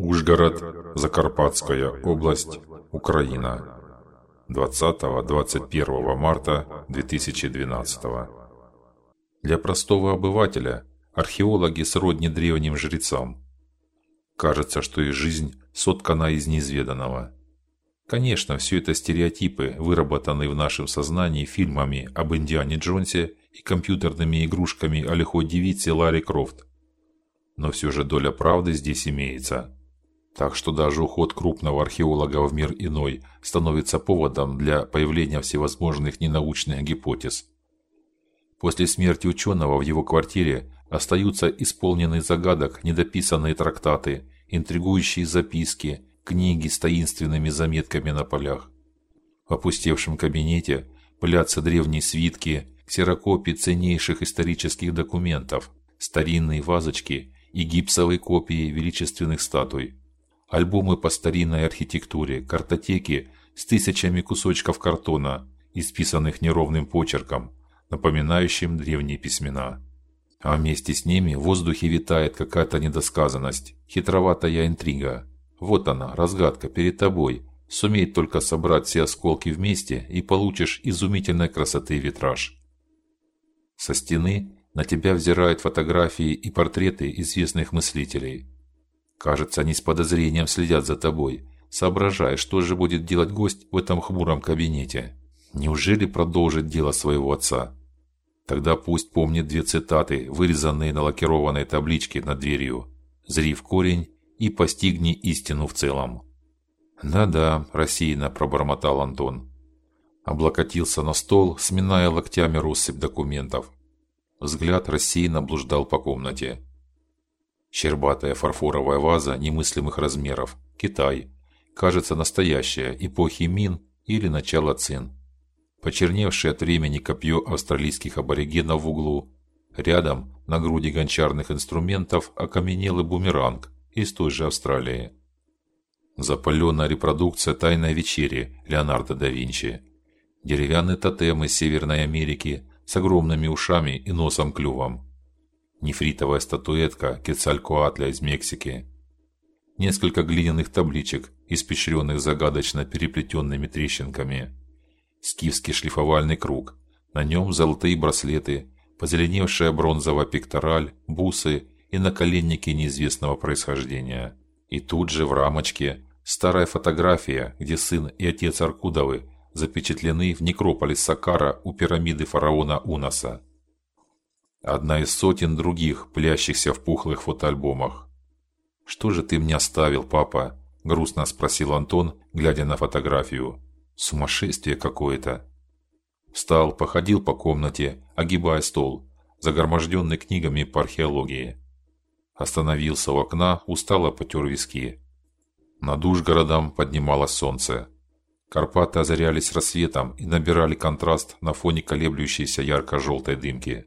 Ужгород, Закарпатская область, Украина. 20-21 марта 2012. Для простого обывателя археологи сродни древним жрецам. Кажется, что их жизнь соткана из неизведанного. Конечно, все это стереотипы, выработанные в нашем сознании фильмами об Индиане Джонсе и компьютерными игрушками о лихой девице Ларри Крофт. Но все же доля правды здесь имеется. Так что даже уход крупного археолога в мир иной становится поводом для появления всевозможных ненаучных гипотез. После смерти ученого в его квартире остаются исполненные загадок недописанные трактаты, интригующие записки, книги с таинственными заметками на полях. В опустевшем кабинете пылятся древние свитки, ксерокопии ценнейших исторических документов, старинные вазочки и гипсовые копии величественных статуй альбомы по старинной архитектуре, картотеки с тысячами кусочков картона, исписанных неровным почерком, напоминающим древние письмена. А вместе с ними в воздухе витает какая-то недосказанность, хитроватая интрига. Вот она, разгадка перед тобой. Сумей только собрать все осколки вместе, и получишь изумительной красоты витраж. Со стены на тебя взирают фотографии и портреты известных мыслителей. Кажется, они с подозрением следят за тобой, соображая, что же будет делать гость в этом хмуром кабинете. Неужели продолжит дело своего отца? Тогда пусть помнит две цитаты, вырезанные на лакированной табличке над дверью: "Зри в корень и постигни истину в целом". Да-да, рассеянно пробормотал Антон. Облокотился на стол, сминая локтями россыпь документов. Взгляд рассеянно блуждал по комнате. Щербатая фарфоровая ваза немыслимых размеров. Китай. Кажется, настоящая, эпохи Мин или начала Цин. Почерневшее от времени копье австралийских аборигенов в углу. Рядом, на груди гончарных инструментов, окаменелый бумеранг из той же Австралии. Запаленная репродукция Тайной вечери Леонардо да Винчи. Деревянный тотем из Северной Америки с огромными ушами и носом-клювом нефритовая статуэтка Кецалькоатля из Мексики, несколько глиняных табличек, испещренных загадочно переплетенными трещинками, скифский шлифовальный круг, на нем золотые браслеты, позеленевшая бронзовая пектораль, бусы и наколенники неизвестного происхождения. И тут же в рамочке старая фотография, где сын и отец Аркудовы запечатлены в некрополе Сакара у пирамиды фараона Унаса. Одна из сотен других, плящихся в пухлых фотоальбомах. Что же ты мне оставил, папа? грустно спросил Антон, глядя на фотографию. Сумасшествие какое-то. Встал, походил по комнате, огибая стол, загроможденный книгами по археологии. Остановился у окна, устало потер виски. Над Ужгородом поднималось солнце. Карпаты озарялись рассветом и набирали контраст на фоне колеблющейся ярко-желтой дымки.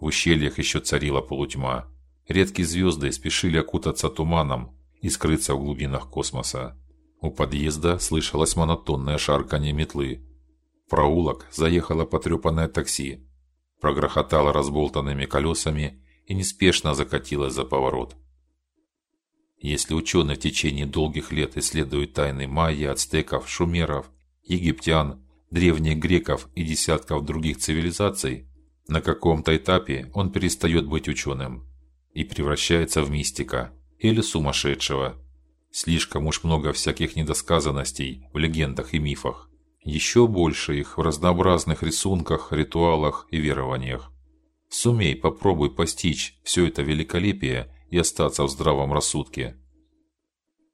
В ущельях еще царила полутьма. Редкие звезды спешили окутаться туманом и скрыться в глубинах космоса. У подъезда слышалось монотонное шарканье метлы. В проулок заехало потрепанное такси, прогрохотало разболтанными колесами и неспешно закатилось за поворот. Если ученые в течение долгих лет исследуют тайны майя, ацтеков, шумеров, египтян, древних греков и десятков других цивилизаций, на каком-то этапе он перестает быть ученым и превращается в мистика или сумасшедшего. Слишком уж много всяких недосказанностей в легендах и мифах. Еще больше их в разнообразных рисунках, ритуалах и верованиях. Сумей, попробуй постичь все это великолепие и остаться в здравом рассудке.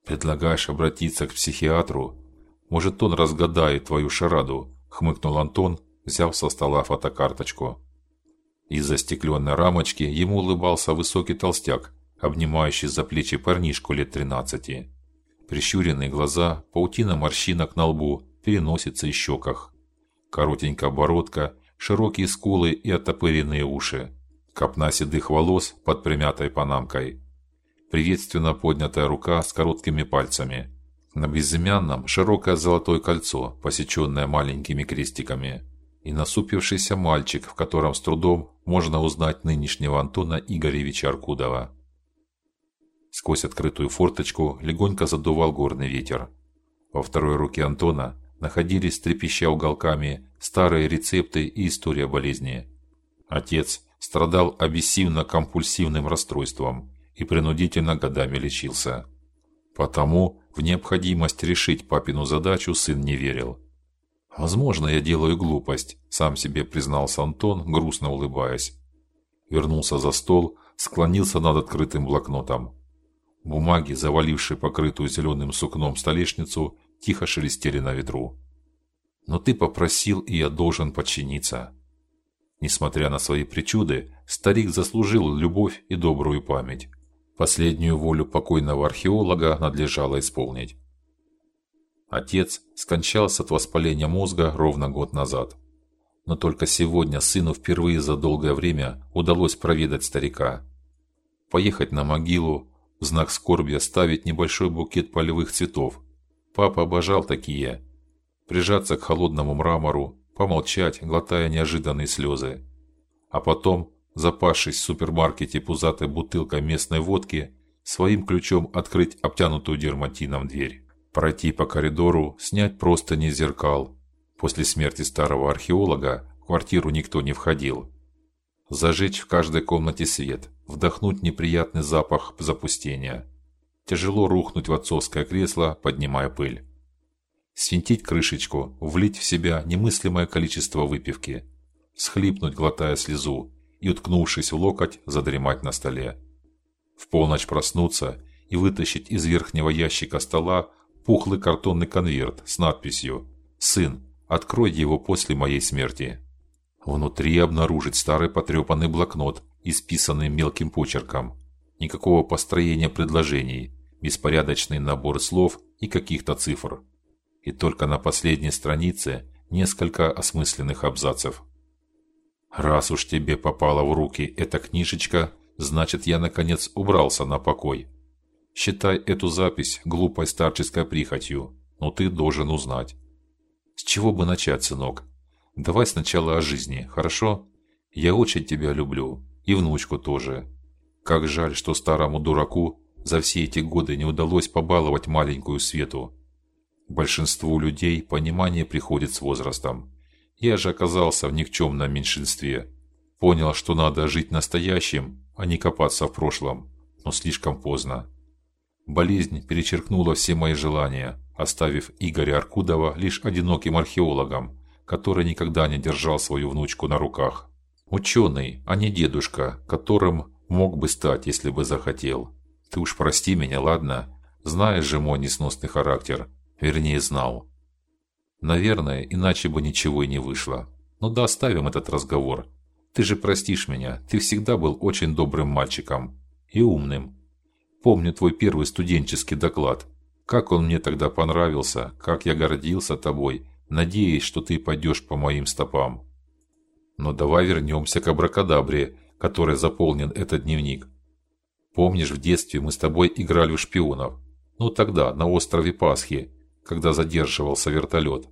Предлагаешь обратиться к психиатру? Может, он разгадает твою шараду? хмыкнул Антон, взяв со стола фотокарточку. Из застекленной рамочки ему улыбался высокий толстяк, обнимающий за плечи парнишку лет тринадцати. Прищуренные глаза, паутина морщинок на лбу, переносице и щеках. Коротенькая бородка, широкие скулы и оттопыренные уши. Копна седых волос под примятой панамкой. Приветственно поднятая рука с короткими пальцами. На безымянном широкое золотое кольцо, посеченное маленькими крестиками и насупившийся мальчик, в котором с трудом можно узнать нынешнего Антона Игоревича Аркудова. Сквозь открытую форточку легонько задувал горный ветер. Во второй руке Антона находились трепеща уголками старые рецепты и история болезни. Отец страдал обессивно-компульсивным расстройством и принудительно годами лечился. Потому в необходимость решить папину задачу сын не верил. Возможно, я делаю глупость, сам себе признался Антон, грустно улыбаясь. Вернулся за стол, склонился над открытым блокнотом. Бумаги, завалившие покрытую зеленым сукном столешницу, тихо шелестели на ветру. Но ты попросил, и я должен подчиниться. Несмотря на свои причуды, старик заслужил любовь и добрую память. Последнюю волю покойного археолога надлежало исполнить. Отец скончался от воспаления мозга ровно год назад. Но только сегодня сыну впервые за долгое время удалось проведать старика. Поехать на могилу, в знак скорби оставить небольшой букет полевых цветов. Папа обожал такие. Прижаться к холодному мрамору, помолчать, глотая неожиданные слезы. А потом, запавшись в супермаркете пузатой бутылкой местной водки, своим ключом открыть обтянутую дерматином дверь, пройти по коридору, снять просто не зеркал. После смерти старого археолога в квартиру никто не входил. Зажечь в каждой комнате свет, вдохнуть неприятный запах запустения. Тяжело рухнуть в отцовское кресло, поднимая пыль. Свинтить крышечку, влить в себя немыслимое количество выпивки, схлипнуть, глотая слезу, и уткнувшись в локоть, задремать на столе. В полночь проснуться и вытащить из верхнего ящика стола пухлый картонный конверт с надписью: "Сын, открой его после моей смерти". Внутри обнаружить старый потрепанный блокнот, исписанный мелким почерком. Никакого построения предложений, беспорядочный набор слов и каких-то цифр. И только на последней странице несколько осмысленных абзацев. Раз уж тебе попала в руки эта книжечка, значит, я наконец убрался на покой. Считай эту запись глупой старческой прихотью, но ты должен узнать. С чего бы начать, сынок? Давай сначала о жизни, хорошо? Я очень тебя люблю, и внучку тоже. Как жаль, что старому дураку за все эти годы не удалось побаловать маленькую Свету. Большинству людей понимание приходит с возрастом. Я же оказался в никчемном меньшинстве. Понял, что надо жить настоящим, а не копаться в прошлом, но слишком поздно. Болезнь перечеркнула все мои желания, оставив Игоря Аркудова лишь одиноким археологом, который никогда не держал свою внучку на руках. Ученый, а не дедушка, которым мог бы стать, если бы захотел. Ты уж прости меня, ладно? Знаешь же мой несносный характер, вернее, знал. Наверное, иначе бы ничего и не вышло. Но да оставим этот разговор. Ты же простишь меня. Ты всегда был очень добрым мальчиком и умным. Помню твой первый студенческий доклад. Как он мне тогда понравился, как я гордился тобой надеясь, что ты пойдешь по моим стопам. Но давай вернемся к абракадабре, которой заполнен этот дневник. Помнишь, в детстве мы с тобой играли в шпионов? Ну тогда на острове Пасхи, когда задерживался вертолет.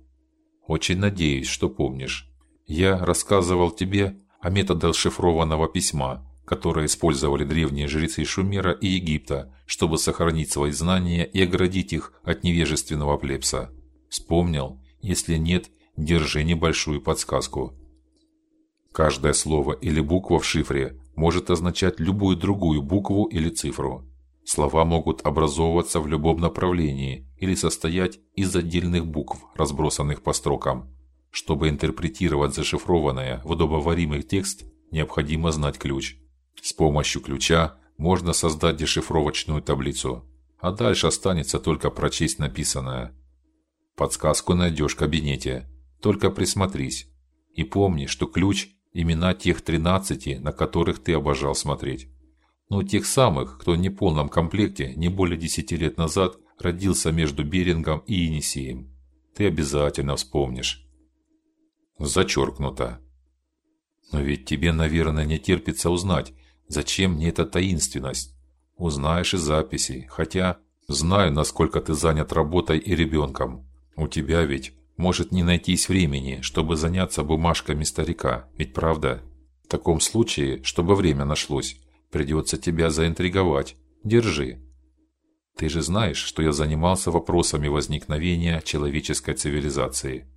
Очень надеюсь, что помнишь. Я рассказывал тебе о методах шифрованного письма, которые использовали древние жрецы Шумера и Египта, чтобы сохранить свои знания и оградить их от невежественного плебса. Вспомнил? Если нет, держи небольшую подсказку. Каждое слово или буква в шифре может означать любую другую букву или цифру. Слова могут образовываться в любом направлении или состоять из отдельных букв, разбросанных по строкам. Чтобы интерпретировать зашифрованное в удобоваримый текст, необходимо знать ключ. С помощью ключа можно создать дешифровочную таблицу, а дальше останется только прочесть написанное. Подсказку найдешь в кабинете. Только присмотрись. И помни, что ключ имена тех тринадцати, на которых ты обожал смотреть. Ну, тех самых, кто в неполном комплекте не более десяти лет назад родился между Берингом и Енисеем. Ты обязательно вспомнишь. Зачеркнуто. Но ведь тебе, наверное, не терпится узнать, зачем мне эта таинственность. Узнаешь из записей, хотя знаю, насколько ты занят работой и ребенком. У тебя ведь может не найтись времени, чтобы заняться бумажками старика, ведь правда? В таком случае, чтобы время нашлось, придется тебя заинтриговать. Держи. Ты же знаешь, что я занимался вопросами возникновения человеческой цивилизации.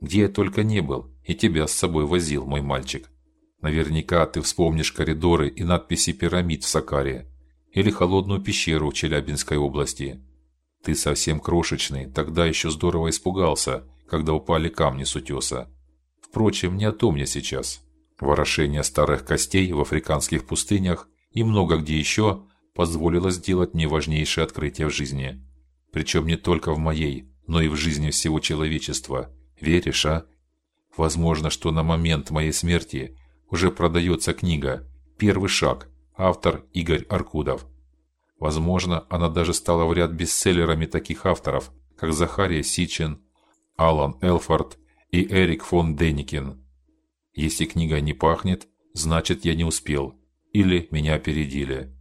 Где я только не был, и тебя с собой возил, мой мальчик. Наверняка ты вспомнишь коридоры и надписи пирамид в Сакаре или холодную пещеру в Челябинской области. Ты совсем крошечный, тогда еще здорово испугался, когда упали камни с утеса. Впрочем, не о том мне сейчас. Ворошение старых костей в африканских пустынях и много где еще позволило сделать мне важнейшее открытие в жизни, причем не только в моей, но и в жизни всего человечества. Веришь, а? Возможно, что на момент моей смерти уже продается книга Первый шаг. Автор Игорь Аркудов. Возможно, она даже стала в ряд бестселлерами таких авторов, как Захария Сичин, Алан Элфорд и Эрик фон Деникин. Если книга не пахнет, значит, я не успел или меня опередили.